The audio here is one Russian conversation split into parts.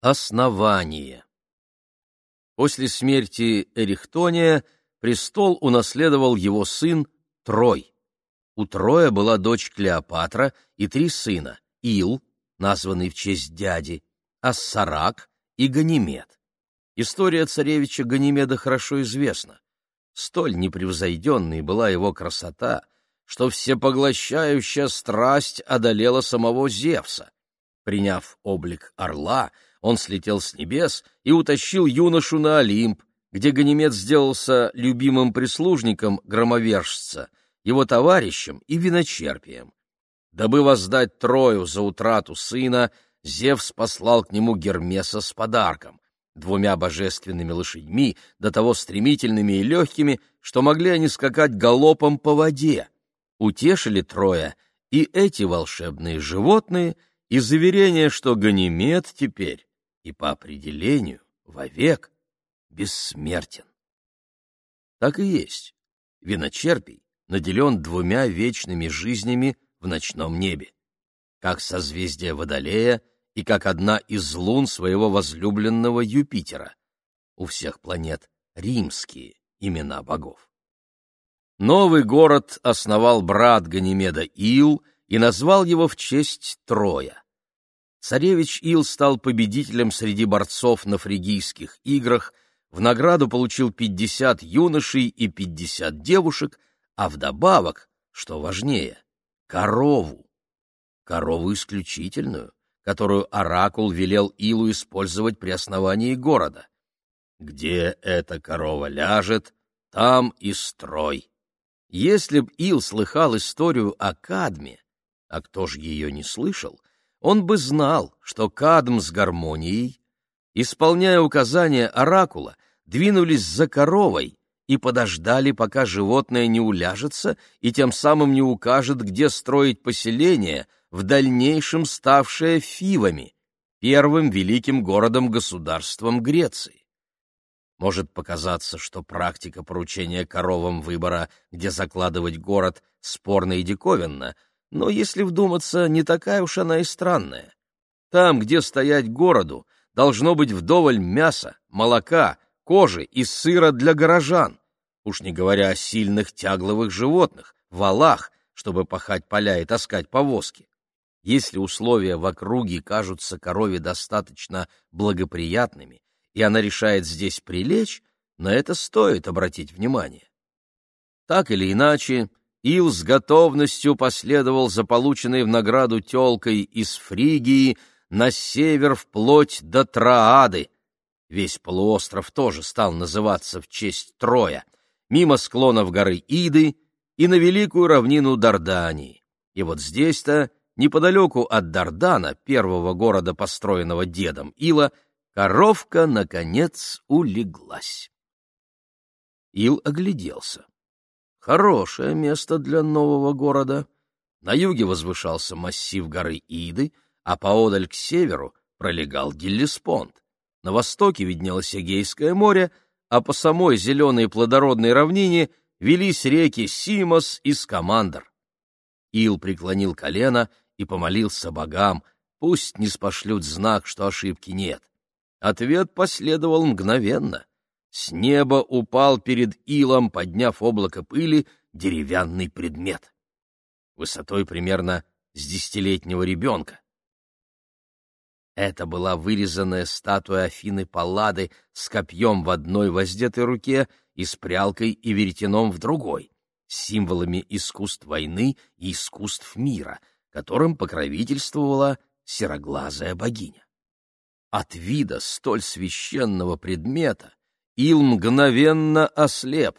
Основание После смерти Эрихтония престол унаследовал его сын Трой. У Троя была дочь Клеопатра и три сына — Ил, названный в честь дяди, Ассарак и Ганимед. История царевича Ганимеда хорошо известна. Столь непревзойденной была его красота, что всепоглощающая страсть одолела самого Зевса. Приняв облик орла, он слетел с небес и утащил юношу на Олимп, где Ганимед сделался любимым прислужником громовержца, его товарищем и виночерпием. Дабы воздать Трою за утрату сына, Зевс послал к нему Гермеса с подарком — двумя божественными лошадьми, до того стремительными и легкими, что могли они скакать галопом по воде. Утешили Троя и эти волшебные животные, и заверение, что Ганимед теперь и по определению вовек бессмертен. Так и есть. Виночерпий наделен двумя вечными жизнями в ночном небе, как созвездие Водолея и как одна из лун своего возлюбленного Юпитера. У всех планет римские имена богов. Новый город основал брат Ганимеда Ил и назвал его в честь Троя. Царевич Ил стал победителем среди борцов на фригийских играх, в награду получил 50 юношей и 50 девушек, а вдобавок, что важнее, корову. Корову исключительную, которую Оракул велел Илу использовать при основании города. Где эта корова ляжет, там и строй. Если б Ил слыхал историю о Кадме, а кто же ее не слышал, он бы знал, что Кадм с гармонией, исполняя указания оракула, двинулись за коровой и подождали, пока животное не уляжется и тем самым не укажет, где строить поселение, в дальнейшем ставшее Фивами, первым великим городом-государством Греции. Может показаться, что практика поручения коровам выбора, где закладывать город, спорна и диковинна — но, если вдуматься, не такая уж она и странная. Там, где стоять городу, должно быть вдоволь мяса, молока, кожи и сыра для горожан, уж не говоря о сильных тягловых животных, валах, чтобы пахать поля и таскать повозки. Если условия в округе кажутся корове достаточно благоприятными, и она решает здесь прилечь, на это стоит обратить внимание. Так или иначе, Ил с готовностью последовал за полученной в награду телкой из Фригии на север вплоть до Троады. Весь полуостров тоже стал называться в честь Троя, мимо склонов горы Иды и на великую равнину Дардании. И вот здесь-то, неподалеку от Дардана, первого города, построенного дедом Ила, коровка, наконец, улеглась. Ил огляделся. Хорошее место для нового города. На юге возвышался массив горы Иды, а поодаль к северу пролегал Геллеспонд. На востоке виднелось Эгейское море, а по самой зеленой плодородной равнине велись реки Симос и Скамандр. Ил преклонил колено и помолился богам, пусть не спошлют знак, что ошибки нет. Ответ последовал мгновенно. С неба упал перед Илом, подняв облако пыли, деревянный предмет. Высотой примерно с десятилетнего ребенка. Это была вырезанная статуя Афины Паллады с копьем в одной воздетой руке и с прялкой и веретеном в другой, символами искусств войны и искусств мира, которым покровительствовала сероглазая богиня. От вида столь священного предмета Ил мгновенно ослеп.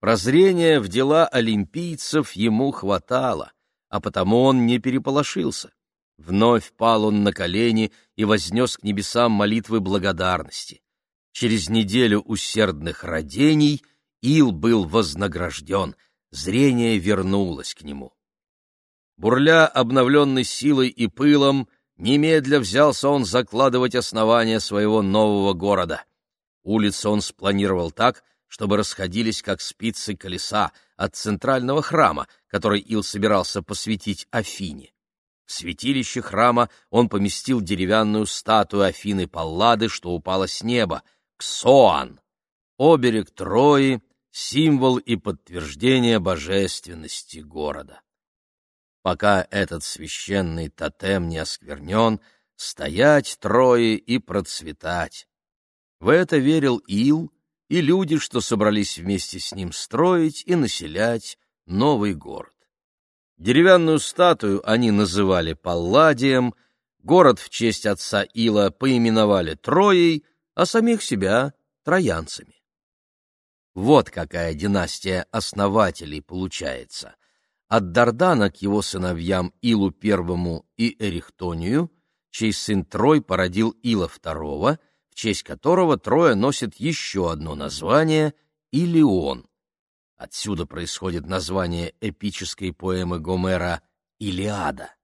Прозрения в дела олимпийцев ему хватало, а потому он не переполошился. Вновь пал он на колени и вознес к небесам молитвы благодарности. Через неделю усердных родений Ил был вознагражден, зрение вернулось к нему. Бурля, обновленный силой и пылом, немедля взялся он закладывать основания своего нового города — Улицы он спланировал так, чтобы расходились как спицы колеса от центрального храма, который Ил собирался посвятить Афине. В святилище храма он поместил деревянную статую Афины Паллады, что упала с неба, Ксоан, оберег Трои, символ и подтверждение божественности города. Пока этот священный тотем не осквернен, стоять Трои и процветать. В это верил Ил и люди, что собрались вместе с ним строить и населять новый город. Деревянную статую они называли Палладием, город в честь отца Ила поименовали Троей, а самих себя — троянцами. Вот какая династия основателей получается. От Дардана к его сыновьям Илу I и Эрихтонию, чей сын Трой породил Ила II, в честь которого Троя носит еще одно название — Илион. Отсюда происходит название эпической поэмы Гомера «Илиада».